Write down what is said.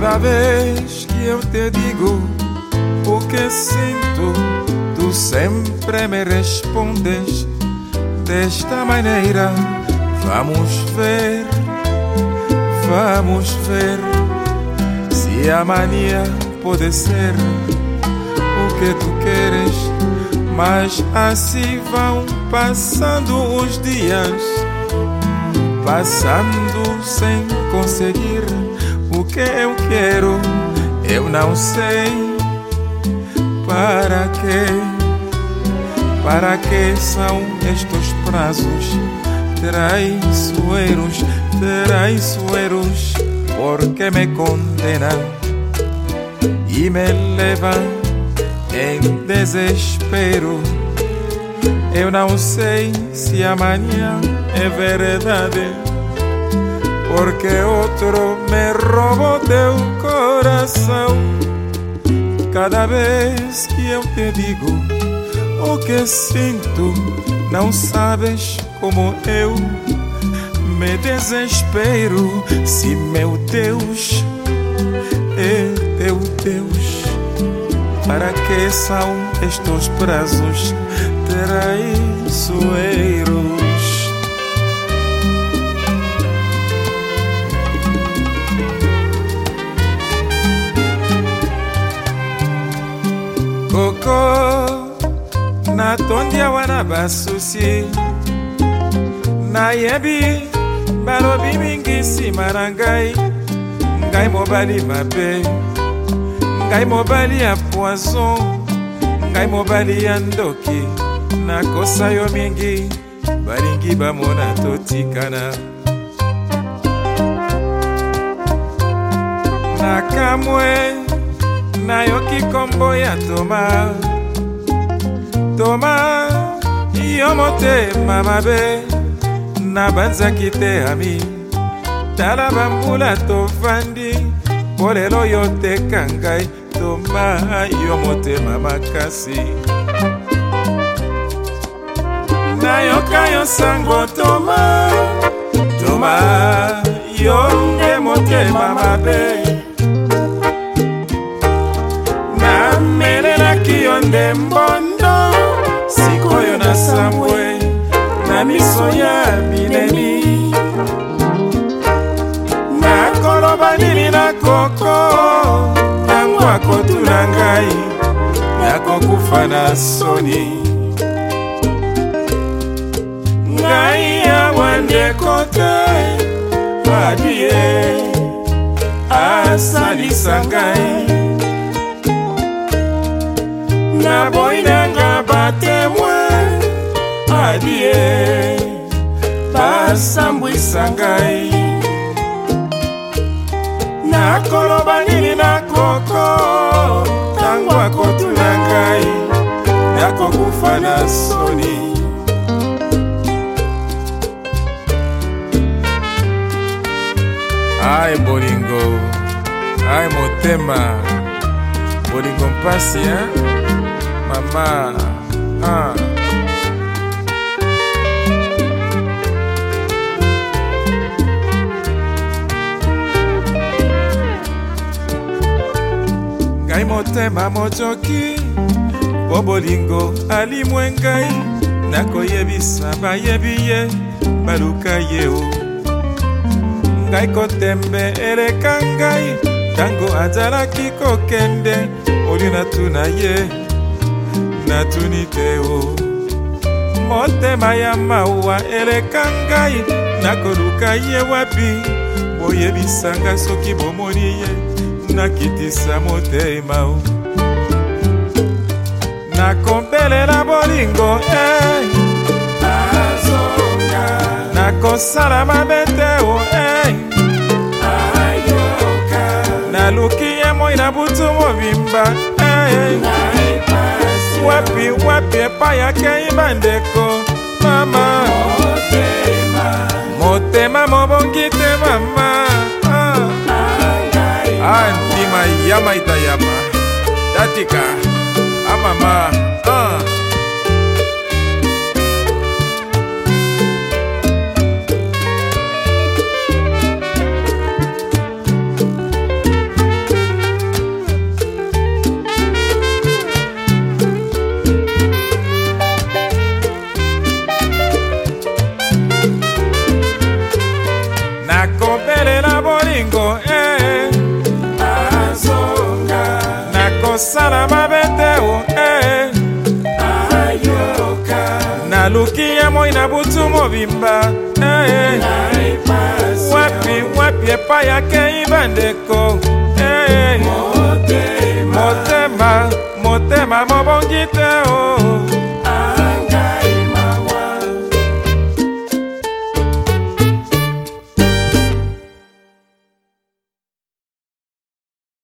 Cada vez que eu te digo o que sinto, tu sempre me respondes desta maneira. Vamos ver, vamos ver se amanhã pode ser o que tu queres. Mas assim vão passando os dias, passando sem conseguir o que eu quero, eu não sei para que, para que são estes prazos traiçoeiros, traiçoeiros, porque me condena e me leva em desespero. Eu não sei se amanhã é verdade porque outro me roubou teu coração. Cada vez que eu te digo o oh, que sinto, não sabes como eu me desespero se meu Deus é teu Deus. Para que são estes prazos traiçoeiros? tondi awa na basusi nayebi balobi mingi nsima na ngai ngai mobali mabe ngai mobali ya poison ngai mobali ya ndoki nakosa yo mingi balingi bamona totikana nakamwe nayoki nkombo ya toma toma yo motema mabe na banzaki te ami tala bambula tovandi mpo lelo yo teka ngai toma yo motema makasi nayoka yo nsango toma miso ya binemi nakoloba nini na koko yango akotuna ngai nakokufa na soni ngai yawa ndeko te adie asalisa ngai naboyi nanga batemoin adie basambwisa ngai nakoloba nini na koko ntango akotuna ngai nakokufa na soni ai bolingo ai motema bolingo mpasi e mama ah. ngai motema mocoki mpo bolingo alimwe ngai nakoyebisa bayebi ye baluka ye o ngai kotembe eleka ngai ntango azalaki kokende olio natuna ye natuni te o motema ya mawa eleka ngai nakoluka ye wapi boyebisanga soki bomoni ye nakitisa motema o nakombelela bolingo e eh. hey. nakosala mabe te o hey. Eh. naluki ye moi na butu mobimba hey. Eh. wapi wapi epai akei bandeko mama kama itayama tatika amama ah. Nakopelela bolingo kosala mabe te o eh. naluki ya moi na butu mobimba eh. wapi wapi epai akei bandeko eh. motema motema mobongi te o oh.